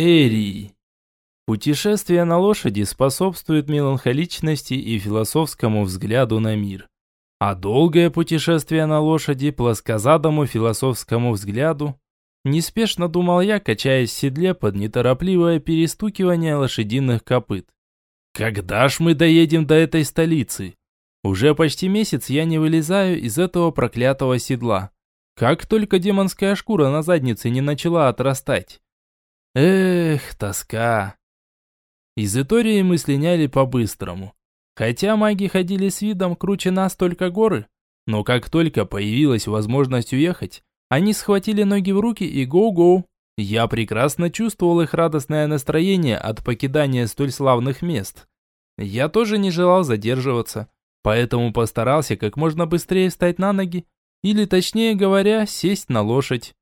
Эрий. Путешествие на лошади способствует меланхоличности и философскому взгляду на мир. А долгое путешествие на лошади плоскозадому философскому взгляду неспешно думал я, качаясь в седле под неторопливое перестукивание лошадиных копыт. Когда ж мы доедем до этой столицы? Уже почти месяц я не вылезаю из этого проклятого седла. Как только демонская шкура на заднице не начала отрастать. Эх, тоска. Из Итории мы слиняли по-быстрому. Хотя маги ходили с видом круче нас только горы, но как только появилась возможность уехать, они схватили ноги в руки и гоу-гоу. Я прекрасно чувствовал их радостное настроение от покидания столь славных мест. Я тоже не желал задерживаться, поэтому постарался как можно быстрее встать на ноги, или точнее говоря, сесть на лошадь.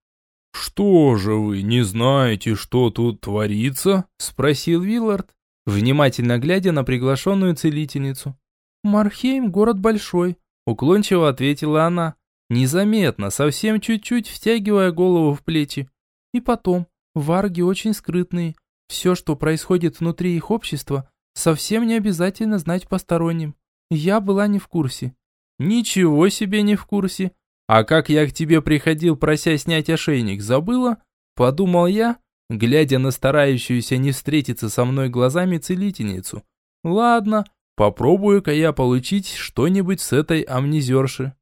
«Что же вы, не знаете, что тут творится?» – спросил Виллард, внимательно глядя на приглашенную целительницу. «Мархейм – город большой», – уклончиво ответила она, незаметно, совсем чуть-чуть втягивая голову в плечи. «И потом, варги очень скрытные. Все, что происходит внутри их общества, совсем не обязательно знать посторонним. Я была не в курсе». «Ничего себе не в курсе. А как я к тебе приходил, прося снять ошейник, забыла?» Подумал я, глядя на старающуюся не встретиться со мной глазами целительницу. «Ладно, попробую-ка я получить что-нибудь с этой амнезерши».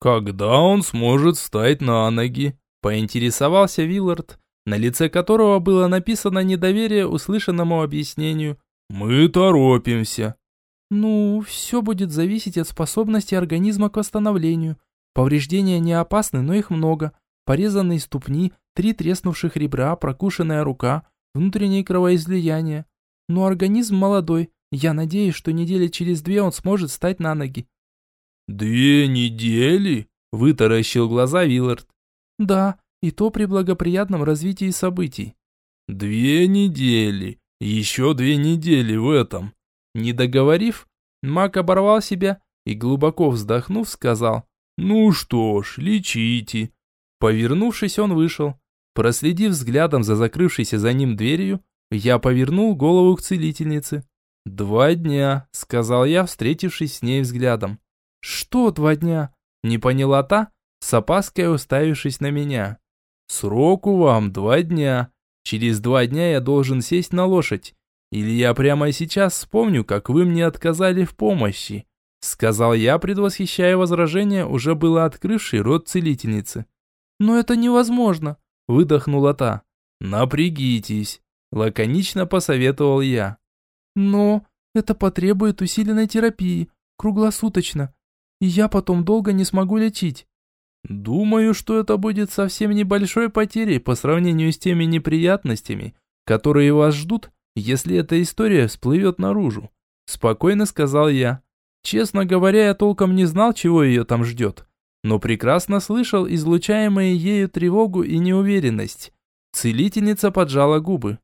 «Когда он сможет встать на ноги?» – поинтересовался Виллард, на лице которого было написано недоверие услышанному объяснению. «Мы торопимся». «Ну, все будет зависеть от способности организма к восстановлению. Повреждения не опасны, но их много. Порезанные ступни, три треснувших ребра, прокушенная рука, внутреннее кровоизлияние. Но организм молодой. Я надеюсь, что недели через две он сможет встать на ноги». «Две недели?» – вытаращил глаза Виллард. «Да, и то при благоприятном развитии событий». «Две недели. Еще две недели в этом. Не договорив, маг оборвал себя и, глубоко вздохнув, сказал «Ну что ж, лечите». Повернувшись, он вышел. Проследив взглядом за закрывшейся за ним дверью, я повернул голову к целительнице. «Два дня», — сказал я, встретившись с ней взглядом. «Что два дня?» — не поняла та, с опаской уставившись на меня. «Сроку вам два дня. Через два дня я должен сесть на лошадь или я прямо сейчас вспомню, как вы мне отказали в помощи», сказал я, предвосхищая возражение, уже было открывший рот целительницы. «Но это невозможно», выдохнула та. «Напрягитесь», лаконично посоветовал я. «Но это потребует усиленной терапии, круглосуточно, и я потом долго не смогу лечить». «Думаю, что это будет совсем небольшой потерей по сравнению с теми неприятностями, которые вас ждут, если эта история всплывет наружу», – спокойно сказал я. Честно говоря, я толком не знал, чего ее там ждет, но прекрасно слышал излучаемые ею тревогу и неуверенность. Целительница поджала губы.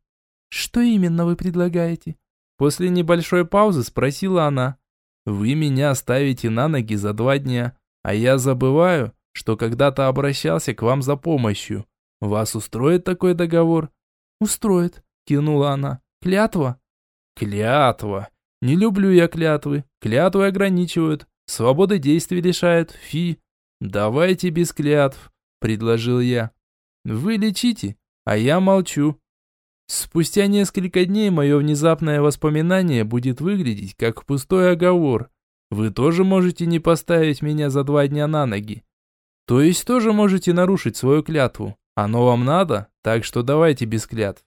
«Что именно вы предлагаете?» После небольшой паузы спросила она. «Вы меня оставите на ноги за два дня, а я забываю, что когда-то обращался к вам за помощью. Вас устроит такой договор?» «Устроит», – кивнула она. Клятва? Клятва. Не люблю я клятвы. Клятвы ограничивают. Свободы действий лишают. Фи. Давайте без клятв, предложил я. Вы лечите, а я молчу. Спустя несколько дней мое внезапное воспоминание будет выглядеть как пустой оговор. Вы тоже можете не поставить меня за два дня на ноги. То есть тоже можете нарушить свою клятву. Оно вам надо, так что давайте без клятв.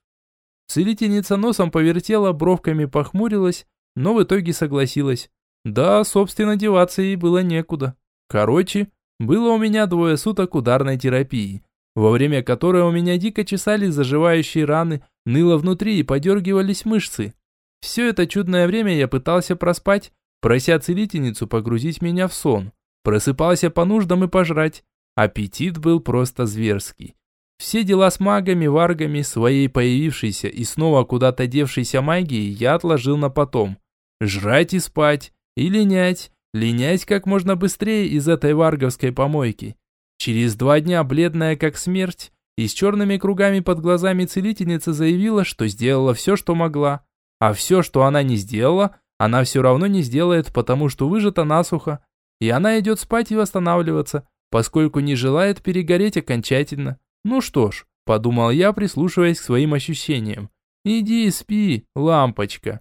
Целительница носом повертела, бровками похмурилась, но в итоге согласилась. Да, собственно, деваться ей было некуда. Короче, было у меня двое суток ударной терапии, во время которой у меня дико чесались заживающие раны, ныло внутри и подергивались мышцы. Все это чудное время я пытался проспать, прося целительницу погрузить меня в сон. Просыпался по нуждам и пожрать. Аппетит был просто зверский. Все дела с магами, варгами, своей появившейся и снова куда-то девшейся магией я отложил на потом. Жрать и спать, и линять, линять как можно быстрее из этой варговской помойки. Через два дня, бледная как смерть, и с черными кругами под глазами целительница заявила, что сделала все, что могла. А все, что она не сделала, она все равно не сделает, потому что выжата насухо. И она идет спать и восстанавливаться, поскольку не желает перегореть окончательно. Ну что ж, подумал я, прислушиваясь к своим ощущениям. Иди спи, лампочка.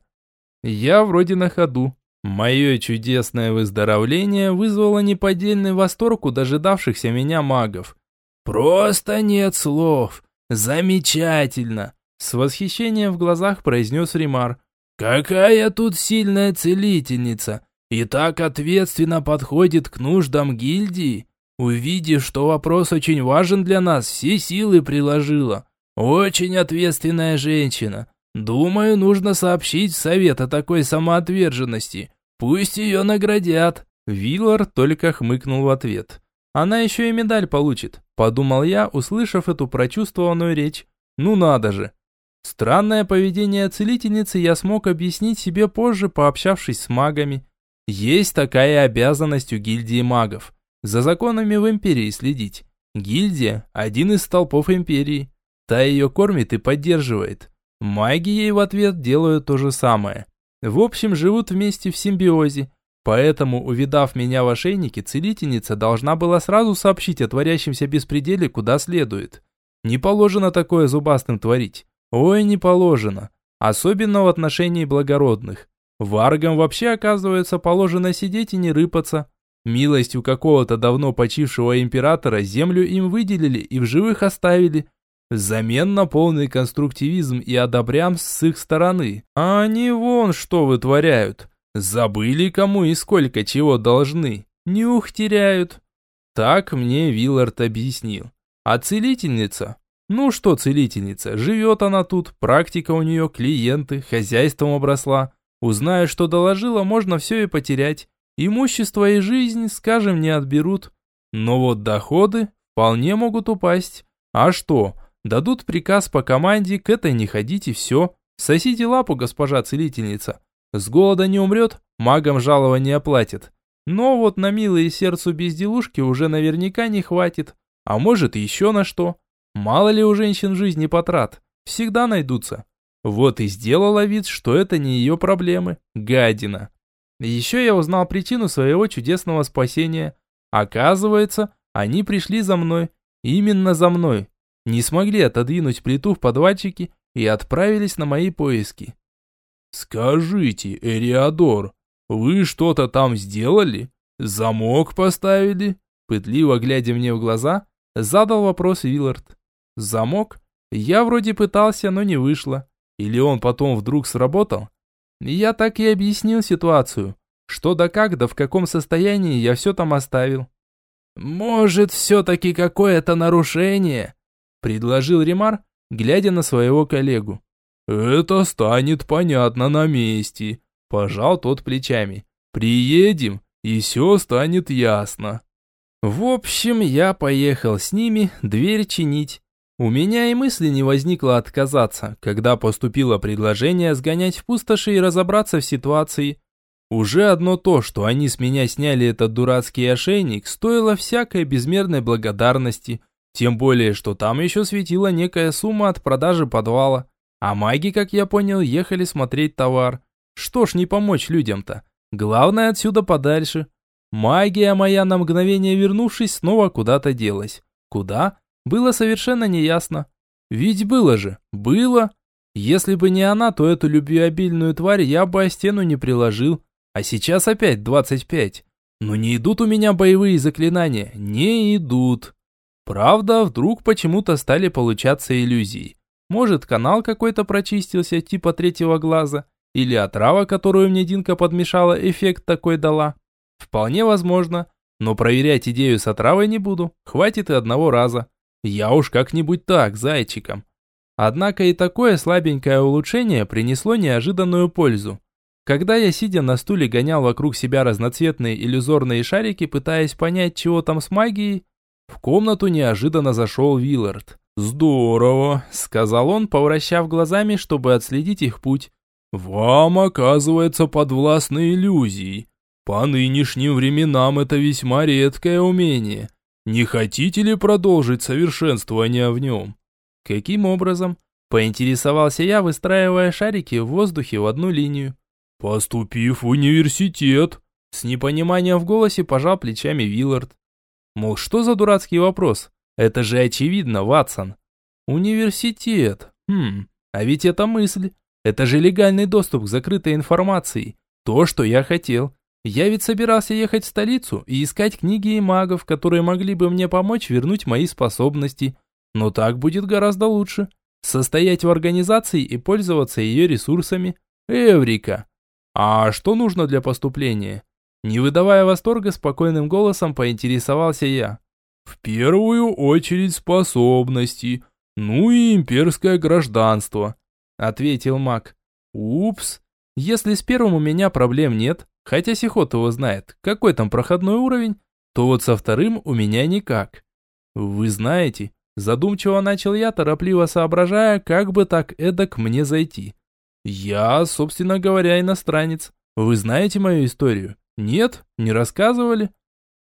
Я вроде на ходу. Мое чудесное выздоровление вызвало неподдельный восторг у дожидавшихся меня магов. «Просто нет слов! Замечательно!» С восхищением в глазах произнес Римар. «Какая тут сильная целительница! И так ответственно подходит к нуждам гильдии! Увидев, что вопрос очень важен для нас, все силы приложила. Очень ответственная женщина. Думаю, нужно сообщить совет о такой самоотверженности. Пусть ее наградят». Виллар только хмыкнул в ответ. «Она еще и медаль получит», – подумал я, услышав эту прочувствованную речь. «Ну надо же, Странное поведение целительницы я смог объяснить себе позже, пообщавшись с магами. Есть такая обязанность у гильдии магов. За законами в империи следить. Гильдия – один из столпов империи. Та ее кормит и поддерживает. Маги ей в ответ делают то же самое. В общем, живут вместе в симбиозе. Поэтому, увидав меня в ошейнике, целительница должна была сразу сообщить о творящемся беспределе куда следует. Не положено такое зубастым творить. Ой, не положено. Особенно в отношении благородных. Варгам вообще, оказывается, положено сидеть и не рыпаться. Милостью какого-то давно почившего императора землю им выделили и в живых оставили. Взамен на полный конструктивизм и одобрям с их стороны. А они вон что вытворяют. Забыли, кому и сколько чего должны. Нюх теряют. Так мне Виллард объяснил. А целительница? Ну что целительница, живет она тут, практика у нее, клиенты, хозяйством обросла. Узнаю, что доложила, можно все и потерять. Имущество и жизнь, скажем, не отберут. Но вот доходы вполне могут упасть. А что, дадут приказ по команде, к этой не ходите, все. Сосите лапу, госпожа целительница. С голода не умрет, магам жалования платят. Но вот на милые сердцу безделушки уже наверняка не хватит. А может еще на что. Мало ли у женщин жизни потрат, всегда найдутся. Вот и сделала вид, что это не ее проблемы, гадина. Еще я узнал причину своего чудесного спасения. Оказывается, они пришли за мной, именно за мной. Не смогли отодвинуть плиту в подвальчике и отправились на мои поиски. «Скажите, Эриадор, вы что-то там сделали? Замок поставили?» Пытливо глядя мне в глаза, задал вопрос Виллард. Замок? Я вроде пытался, но не вышло. Или он потом вдруг сработал? Я так и объяснил ситуацию. Что да как, да в каком состоянии я все там оставил. «Может, все-таки какое-то нарушение?» Предложил Ремар, глядя на своего коллегу. «Это станет понятно на месте», – пожал тот плечами. «Приедем, и все станет ясно». В общем, я поехал с ними дверь чинить. У меня и мысли не возникло отказаться, когда поступило предложение сгонять в пустоши и разобраться в ситуации. Уже одно то, что они с меня сняли этот дурацкий ошейник, стоило всякой безмерной благодарности. Тем более, что там еще светила некая сумма от продажи подвала. А маги, как я понял, ехали смотреть товар. Что ж не помочь людям-то? Главное отсюда подальше. Магия моя на мгновение вернувшись снова куда-то делась. Куда? было совершенно неясно. Ведь было же, было. Если бы не она, то эту любвеобильную тварь я бы о стену не приложил. А сейчас опять 25. Но не идут у меня боевые заклинания, не идут. Правда, вдруг почему-то стали получаться иллюзии. Может, канал какой-то прочистился, типа третьего глаза, или отрава, которую мне Динка подмешала, эффект такой дала. Вполне возможно, но проверять идею с отравой не буду, хватит и одного раза. Я уж как-нибудь так, зайчиком. Однако и такое слабенькое улучшение принесло неожиданную пользу. Когда я, сидя на стуле, гонял вокруг себя разноцветные иллюзорные шарики, пытаясь понять, чего там с магией, в комнату неожиданно зашел Виллард. «Здорово», — сказал он, повращав глазами, чтобы отследить их путь. «Вам, оказывается, подвластны иллюзии. По нынешним временам это весьма редкое умение. Не хотите ли продолжить совершенствование в нем? Каким образом? Поинтересовался я, выстраивая шарики в воздухе в одну линию. Поступив в университет. С непониманием в голосе пожал плечами Виллард. Мол, что за дурацкий вопрос? Это же очевидно, Ватсон. Университет. Хм, а ведь это мысль. Это же легальный доступ к закрытой информации. То, что я хотел. Я ведь собирался ехать в столицу и искать книги и магов, которые могли бы мне помочь вернуть мои способности. Но так будет гораздо лучше. Состоять в организации и пользоваться ее ресурсами. Эврика. А что нужно для поступления? Не выдавая восторга, спокойным голосом поинтересовался я. В первую очередь способности, ну и имперское гражданство, ответил маг. Упс, если с первым у меня проблем нет, Хотя Сихот его знает, какой там проходной уровень, то вот со вторым у меня никак. Вы знаете, задумчиво начал я, торопливо соображая, как бы так эдак мне зайти. Я, собственно говоря, иностранец. Вы знаете мою историю? Нет? Не рассказывали?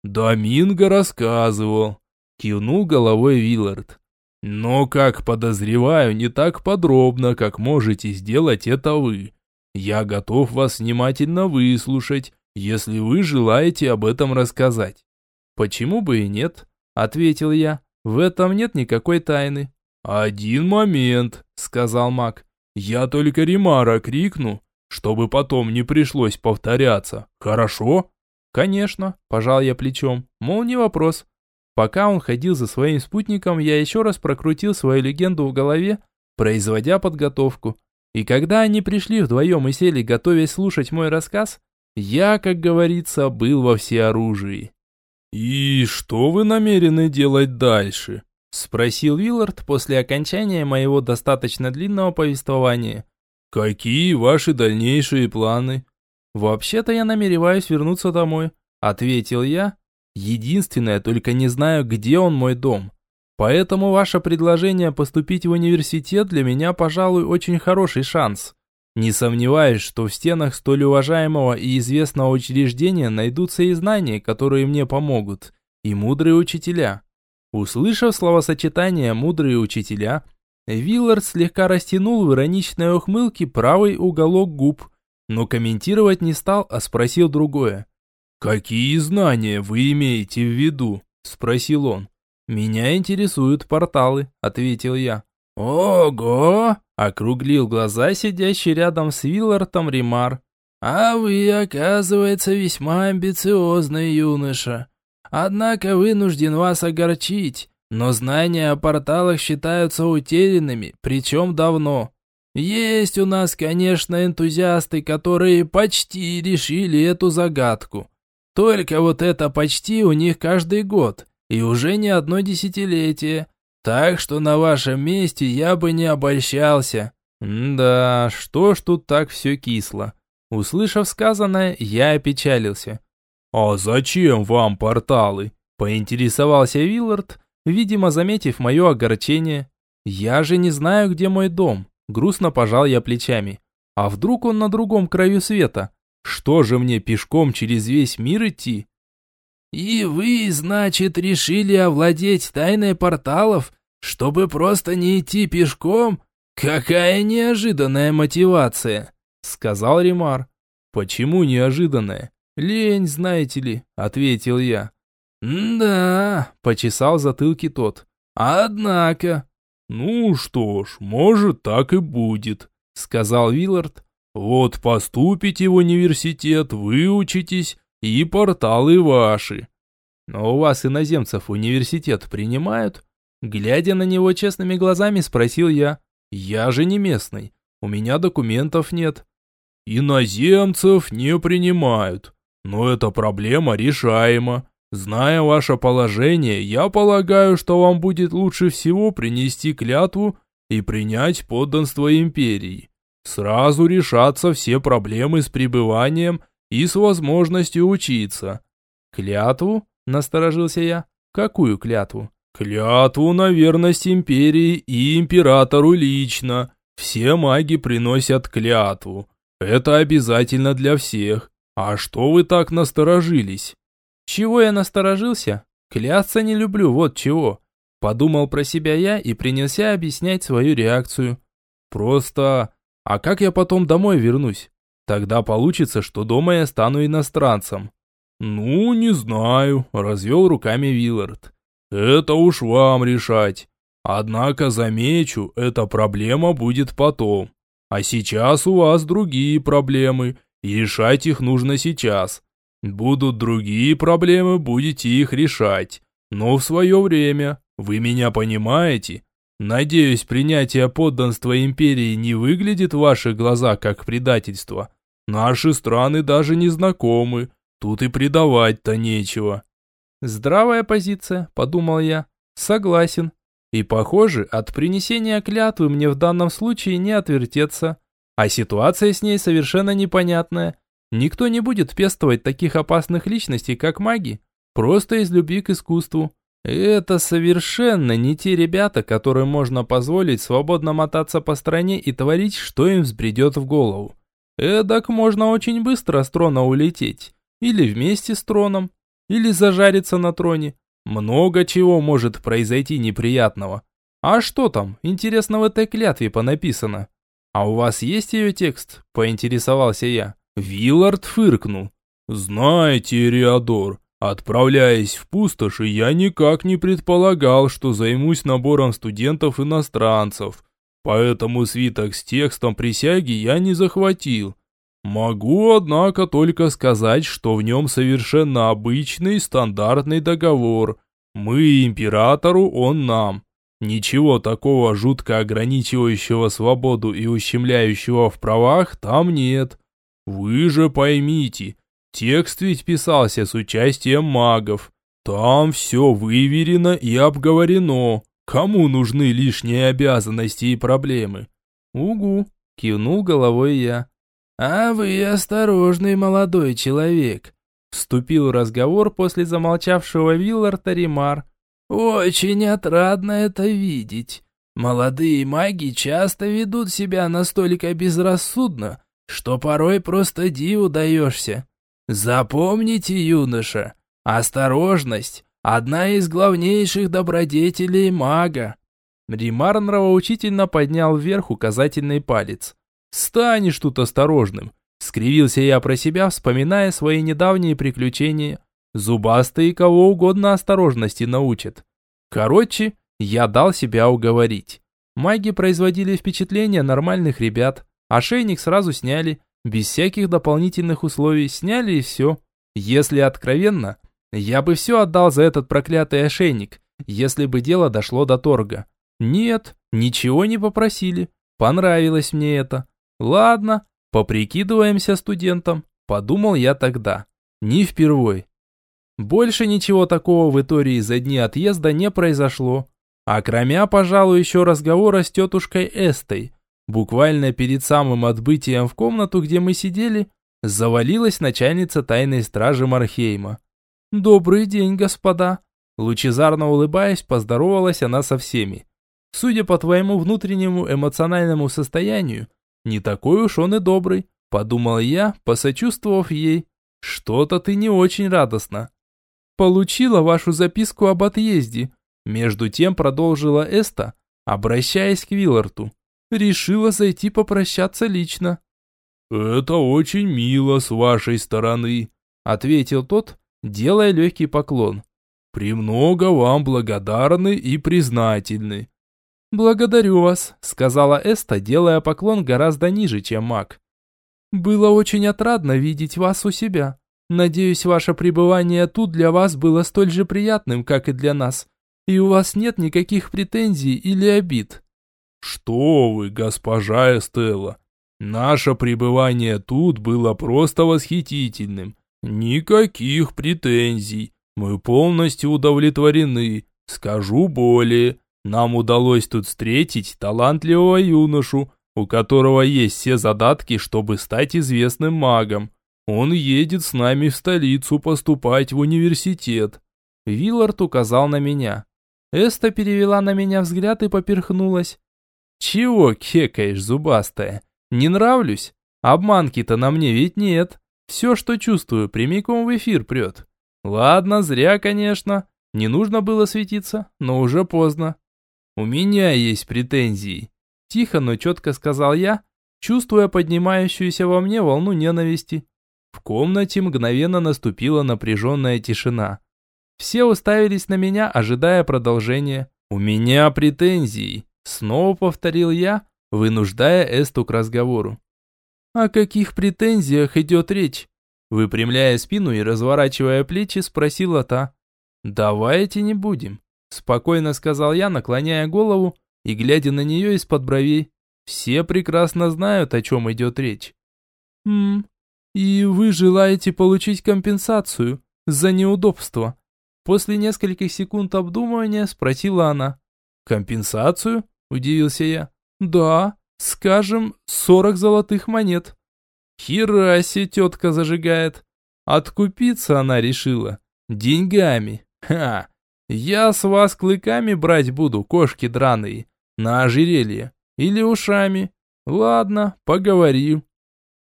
Доминго рассказывал. Кивнул головой Виллард. Но, как подозреваю, не так подробно, как можете сделать это вы. Я готов вас внимательно выслушать, если вы желаете об этом рассказать. Почему бы и нет? Ответил я. В этом нет никакой тайны. Один момент, сказал маг. Я только Римара крикну, чтобы потом не пришлось повторяться. Хорошо? Конечно, пожал я плечом. Мол, не вопрос. Пока он ходил за своим спутником, я еще раз прокрутил свою легенду в голове, производя подготовку. И когда они пришли вдвоем и сели, готовясь слушать мой рассказ, я, как говорится, был во всеоружии. «И что вы намерены делать дальше?» – спросил Виллард после окончания моего достаточно длинного повествования. «Какие ваши дальнейшие планы?» «Вообще-то я намереваюсь вернуться домой», – ответил я. «Единственное, только не знаю, где он мой дом. Поэтому ваше предложение поступить в университет для меня, пожалуй, очень хороший шанс. Не сомневаюсь, что в стенах столь уважаемого и известного учреждения найдутся и знания, которые мне помогут, и мудрые учителя. Услышав словосочетание «мудрые учителя», Виллард слегка растянул в ироничной ухмылке правый уголок губ, но комментировать не стал, а спросил другое. «Какие знания вы имеете в виду?» – спросил он. «Меня интересуют порталы», — ответил я. «Ого!» — округлил глаза сидящий рядом с Виллартом Римар. «А вы, оказывается, весьма амбициозный юноша. Однако вынужден вас огорчить, но знания о порталах считаются утерянными, причем давно. Есть у нас, конечно, энтузиасты, которые почти решили эту загадку. Только вот это почти у них каждый год, и уже не одно десятилетие. Так что на вашем месте я бы не обольщался. да, что ж тут так все кисло. Услышав сказанное, я опечалился. «А зачем вам порталы?» – поинтересовался Виллард, видимо, заметив мое огорчение. «Я же не знаю, где мой дом», – грустно пожал я плечами. «А вдруг он на другом краю света? Что же мне пешком через весь мир идти?» «И вы, значит, решили овладеть тайной порталов, чтобы просто не идти пешком? Какая неожиданная мотивация!» Сказал Римар. «Почему неожиданная? Лень, знаете ли», ответил я. «Да», почесал затылки тот. «Однако...» «Ну что ж, может так и будет», сказал Виллард. «Вот поступите в университет, выучитесь, и порталы ваши. Но у вас иноземцев университет принимают? Глядя на него честными глазами, спросил я. Я же не местный, у меня документов нет. Иноземцев не принимают, но эта проблема решаема. Зная ваше положение, я полагаю, что вам будет лучше всего принести клятву и принять подданство империи. Сразу решатся все проблемы с пребыванием и с возможностью учиться. Клятву? Насторожился я. Какую клятву? Клятву на верность империи и императору лично. Все маги приносят клятву. Это обязательно для всех. А что вы так насторожились? Чего я насторожился? Клясться не люблю, вот чего. Подумал про себя я и принялся объяснять свою реакцию. Просто... А как я потом домой вернусь? Тогда получится, что дома я стану иностранцем. Ну, не знаю, развел руками Виллард. Это уж вам решать. Однако, замечу, эта проблема будет потом. А сейчас у вас другие проблемы, и решать их нужно сейчас. Будут другие проблемы, будете их решать. Но в свое время. Вы меня понимаете? Надеюсь, принятие подданства империи не выглядит в ваших глазах как предательство. Наши страны даже не знакомы. Тут и предавать-то нечего. Здравая позиция, подумал я. Согласен. И, похоже, от принесения клятвы мне в данном случае не отвертеться. А ситуация с ней совершенно непонятная. Никто не будет пестовать таких опасных личностей, как маги, просто из любви к искусству. Это совершенно не те ребята, которым можно позволить свободно мотаться по стране и творить, что им взбредет в голову. Эдак можно очень быстро с трона улететь. Или вместе с троном. Или зажариться на троне. Много чего может произойти неприятного. А что там, интересно в этой клятве понаписано? А у вас есть ее текст? Поинтересовался я. Виллард фыркнул. Знаете, Риадор, отправляясь в пустоши, я никак не предполагал, что займусь набором студентов-иностранцев. Поэтому свиток с текстом присяги я не захватил. Могу, однако, только сказать, что в нем совершенно обычный стандартный договор. Мы императору, он нам. Ничего такого жутко ограничивающего свободу и ущемляющего в правах там нет. Вы же поймите, текст ведь писался с участием магов. Там все выверено и обговорено. Кому нужны лишние обязанности и проблемы? Угу, кивнул головой я. «А вы осторожный молодой человек», – вступил в разговор после замолчавшего Вилларта Римар. «Очень отрадно это видеть. Молодые маги часто ведут себя настолько безрассудно, что порой просто диву даешься. Запомните, юноша, осторожность – одна из главнейших добродетелей мага». Римар нравоучительно поднял вверх указательный палец. Станешь тут осторожным. Скривился я про себя, вспоминая свои недавние приключения. Зубастые кого угодно осторожности научат. Короче, я дал себя уговорить. Маги производили впечатление нормальных ребят. Ошейник сразу сняли. Без всяких дополнительных условий сняли и все. Если откровенно, я бы все отдал за этот проклятый ошейник, если бы дело дошло до торга. Нет, ничего не попросили. Понравилось мне это. Ладно, поприкидываемся студентом, подумал я тогда. Не впервой. Больше ничего такого в Итории за дни отъезда не произошло. А кроме, пожалуй, еще разговора с тетушкой Эстой. Буквально перед самым отбытием в комнату, где мы сидели, завалилась начальница тайной стражи Мархейма. «Добрый день, господа!» Лучезарно улыбаясь, поздоровалась она со всеми. «Судя по твоему внутреннему эмоциональному состоянию, не такой уж он и добрый, подумал я, посочувствовав ей. Что-то ты не очень радостно. Получила вашу записку об отъезде. Между тем продолжила Эста, обращаясь к Вилларту. Решила зайти попрощаться лично. «Это очень мило с вашей стороны», — ответил тот, делая легкий поклон. «Премного вам благодарны и признательны. «Благодарю вас», — сказала Эста, делая поклон гораздо ниже, чем маг. «Было очень отрадно видеть вас у себя. Надеюсь, ваше пребывание тут для вас было столь же приятным, как и для нас, и у вас нет никаких претензий или обид». «Что вы, госпожа Эстелла, наше пребывание тут было просто восхитительным. Никаких претензий. Мы полностью удовлетворены. Скажу более, нам удалось тут встретить талантливого юношу, у которого есть все задатки, чтобы стать известным магом. Он едет с нами в столицу поступать в университет. Виллард указал на меня. Эста перевела на меня взгляд и поперхнулась. «Чего кекаешь, зубастая? Не нравлюсь? Обманки-то на мне ведь нет. Все, что чувствую, прямиком в эфир прет. Ладно, зря, конечно. Не нужно было светиться, но уже поздно. У меня есть претензии. Тихо, но четко сказал я, чувствуя поднимающуюся во мне волну ненависти. В комнате мгновенно наступила напряженная тишина. Все уставились на меня, ожидая продолжения. «У меня претензии», — снова повторил я, вынуждая Эсту к разговору. «О каких претензиях идет речь?» Выпрямляя спину и разворачивая плечи, спросила та. «Давайте не будем», – спокойно сказал я, наклоняя голову и глядя на нее из-под бровей. «Все прекрасно знают, о чем идет речь». «Ммм, и вы желаете получить компенсацию за неудобство?» После нескольких секунд обдумывания спросила она. «Компенсацию?» – удивился я. «Да, скажем, сорок золотых монет». «Хераси тетка зажигает. Откупиться она решила. Деньгами. Ха! Я с вас клыками брать буду, кошки драные, на ожерелье. Или ушами. Ладно, поговорим.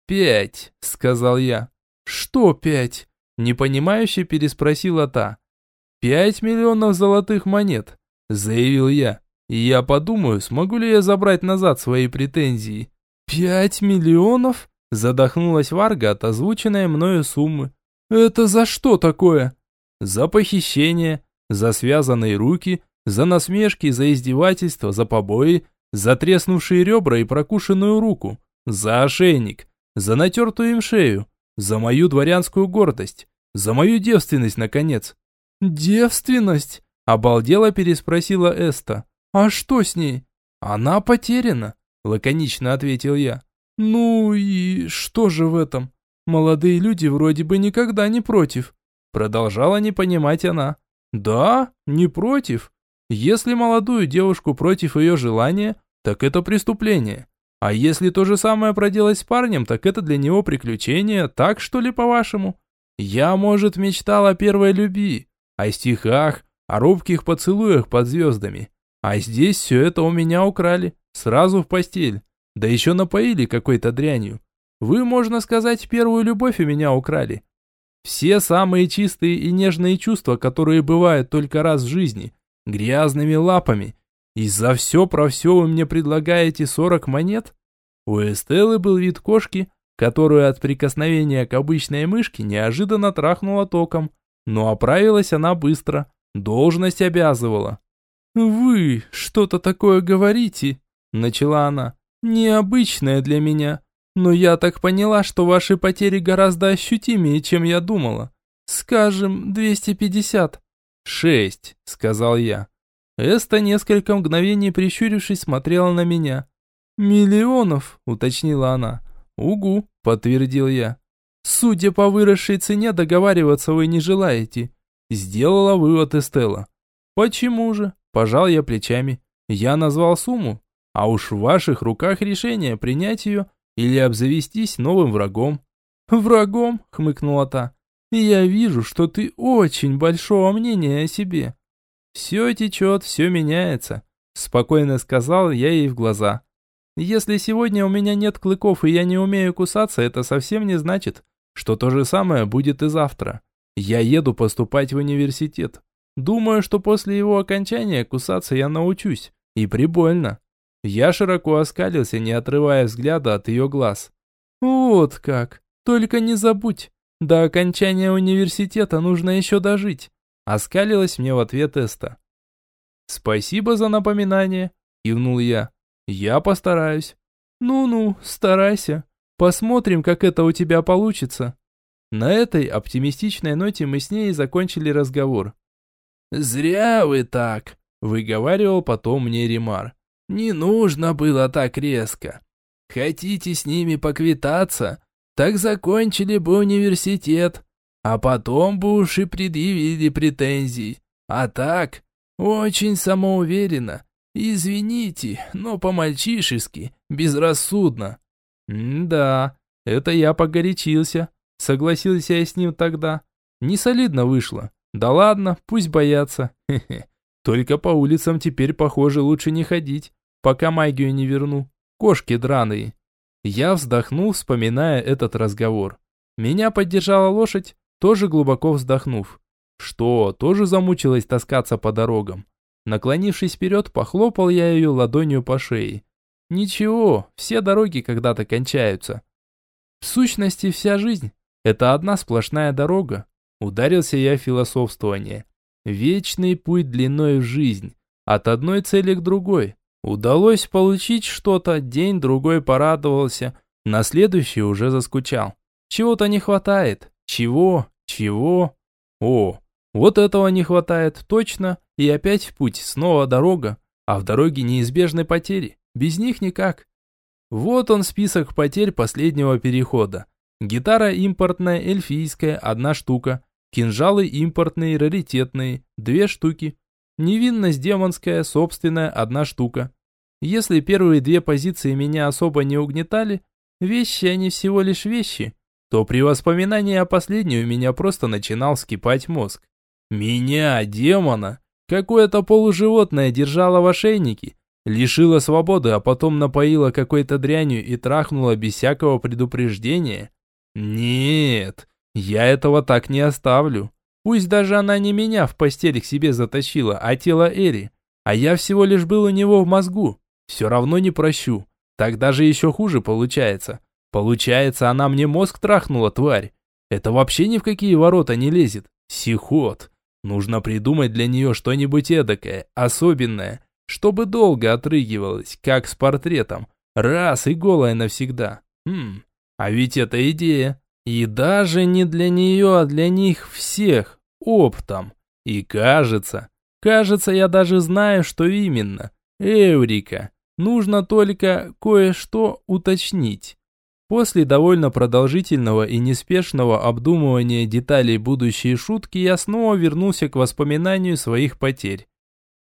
Пять, сказал я. Что пять? Непонимающе переспросила та. Пять миллионов золотых монет, заявил я. Я подумаю, смогу ли я забрать назад свои претензии. Пять миллионов? Задохнулась Варга от озвученной мною суммы. Это за что такое? За похищение, за связанные руки, за насмешки, за издевательства, за побои, за треснувшие ребра и прокушенную руку, за ошейник, за натертую им шею, за мою дворянскую гордость, за мою девственность, наконец. «Девственность?» – обалдела переспросила Эста. «А что с ней?» «Она потеряна», – лаконично ответил я. «Ну и что же в этом? Молодые люди вроде бы никогда не против. Продолжала не понимать она. Да, не против. Если молодую девушку против ее желания, так это преступление. А если то же самое проделать с парнем, так это для него приключение, так что ли, по-вашему? Я, может, мечтал о первой любви, о стихах, о робких поцелуях под звездами. А здесь все это у меня украли, сразу в постель. Да еще напоили какой-то дрянью. Вы, можно сказать, первую любовь у меня украли. Все самые чистые и нежные чувства, которые бывают только раз в жизни, грязными лапами. И за все про все вы мне предлагаете 40 монет? У Эстеллы был вид кошки, которую от прикосновения к обычной мышке неожиданно трахнула током. Но оправилась она быстро, должность обязывала. «Вы что-то такое говорите?» – начала она. «Необычное для меня. Но я так поняла, что ваши потери гораздо ощутимее, чем я думала. Скажем, 250. Шесть, сказал я. Эста несколько мгновений прищурившись смотрела на меня. Миллионов, уточнила она. Угу, подтвердил я. Судя по выросшей цене, договариваться вы не желаете. Сделала вывод Эстела. Почему же? Пожал я плечами. Я назвал сумму, а уж в ваших руках решение принять ее или обзавестись новым врагом. Врагом, хмыкнула та. Я вижу, что ты очень большого мнения о себе. Все течет, все меняется, спокойно сказал я ей в глаза. Если сегодня у меня нет клыков и я не умею кусаться, это совсем не значит, что то же самое будет и завтра. Я еду поступать в университет. Думаю, что после его окончания кусаться я научусь. И прибольно. Я широко оскалился, не отрывая взгляда от ее глаз. «Вот как! Только не забудь! До окончания университета нужно еще дожить!» Оскалилась мне в ответ Эста. «Спасибо за напоминание!» – кивнул я. «Я постараюсь». «Ну-ну, старайся. Посмотрим, как это у тебя получится». На этой оптимистичной ноте мы с ней закончили разговор. «Зря вы так», – выговаривал потом мне Ремар. Не нужно было так резко. Хотите с ними поквитаться? Так закончили бы университет, а потом бы уж и предъявили претензии. А так, очень самоуверенно. Извините, но по-мальчишески, безрассудно. да, это я погорячился. Согласился я с ним тогда. Не солидно вышло. Да ладно, пусть боятся. Только по улицам теперь, похоже, лучше не ходить пока магию не верну. Кошки драные. Я вздохнул, вспоминая этот разговор. Меня поддержала лошадь, тоже глубоко вздохнув. Что, тоже замучилась таскаться по дорогам? Наклонившись вперед, похлопал я ее ладонью по шее. Ничего, все дороги когда-то кончаются. В сущности, вся жизнь – это одна сплошная дорога. Ударился я в философствование. Вечный путь длиной в жизнь. От одной цели к другой. Удалось получить что-то, день-другой порадовался, на следующий уже заскучал. Чего-то не хватает. Чего? Чего? О, вот этого не хватает, точно. И опять в путь, снова дорога. А в дороге неизбежны потери. Без них никак. Вот он список потерь последнего перехода. Гитара импортная, эльфийская, одна штука. Кинжалы импортные, раритетные, две штуки. Невинность демонская, собственная, одна штука. Если первые две позиции меня особо не угнетали, вещи они всего лишь вещи, то при воспоминании о последней у меня просто начинал скипать мозг. Меня, демона, какое-то полуживотное держало в ошейнике, лишило свободы, а потом напоило какой-то дрянью и трахнуло без всякого предупреждения. Нет, я этого так не оставлю. Пусть даже она не меня в постель к себе затащила, а тело Эри, а я всего лишь был у него в мозгу. Все равно не прощу. Так даже еще хуже получается. Получается, она мне мозг трахнула, тварь. Это вообще ни в какие ворота не лезет. Сихот. Нужно придумать для нее что-нибудь эдакое, особенное, чтобы долго отрыгивалось, как с портретом. Раз и голая навсегда. Хм, а ведь это идея. И даже не для нее, а для них всех. Оптом. И кажется, кажется, я даже знаю, что именно. Эврика. Нужно только кое-что уточнить. После довольно продолжительного и неспешного обдумывания деталей будущей шутки я снова вернулся к воспоминанию своих потерь.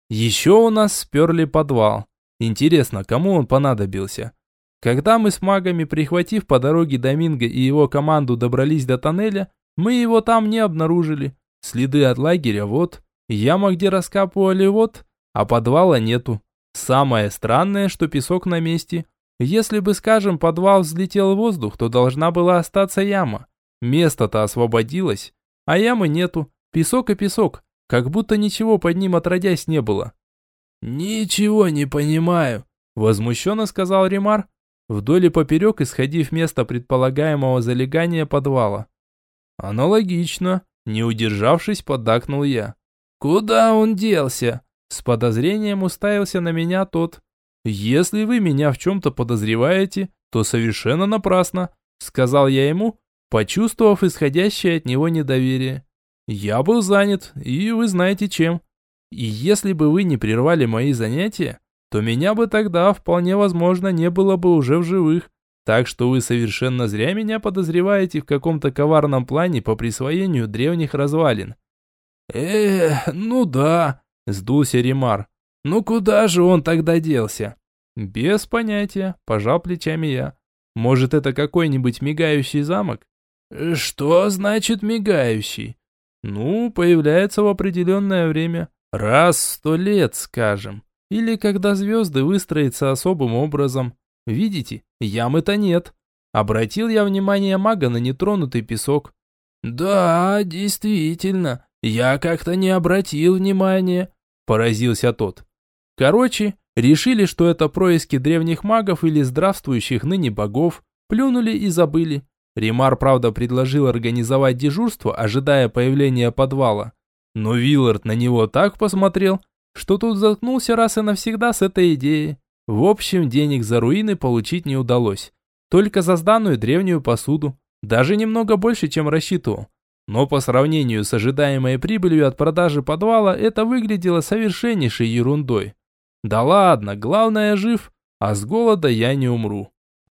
Еще у нас сперли подвал. Интересно, кому он понадобился? Когда мы с магами, прихватив по дороге Доминго и его команду добрались до тоннеля, мы его там не обнаружили. Следы от лагеря вот, яма, где раскапывали вот, а подвала нету. Самое странное, что песок на месте, если бы, скажем, подвал взлетел в воздух, то должна была остаться яма. Место-то освободилось, а ямы нету. Песок и песок, как будто ничего под ним отродясь не было. «Ничего не понимаю», – возмущенно сказал Ремар, вдоль и поперек исходив место предполагаемого залегания подвала. «Аналогично», – не удержавшись, поддакнул я. «Куда он делся?» С подозрением уставился на меня тот. «Если вы меня в чем-то подозреваете, то совершенно напрасно», сказал я ему, почувствовав исходящее от него недоверие. «Я был занят, и вы знаете чем. И если бы вы не прервали мои занятия, то меня бы тогда, вполне возможно, не было бы уже в живых. Так что вы совершенно зря меня подозреваете в каком-то коварном плане по присвоению древних развалин». «Э, ну да», – сдулся Ремар. Ну куда же он тогда делся? Без понятия, пожал плечами я. Может, это какой-нибудь мигающий замок? Что значит мигающий? Ну, появляется в определенное время. Раз в сто лет, скажем. Или когда звезды выстроятся особым образом. Видите, ямы-то нет. Обратил я внимание мага на нетронутый песок. Да, действительно, я как-то не обратил внимания, поразился тот. Короче, решили, что это происки древних магов или здравствующих ныне богов, плюнули и забыли. Римар, правда, предложил организовать дежурство, ожидая появления подвала. Но Виллард на него так посмотрел, что тут заткнулся раз и навсегда с этой идеей. В общем, денег за руины получить не удалось. Только за сданную древнюю посуду. Даже немного больше, чем рассчитывал. Но по сравнению с ожидаемой прибылью от продажи подвала, это выглядело совершеннейшей ерундой. Да ладно, главное жив, а с голода я не умру.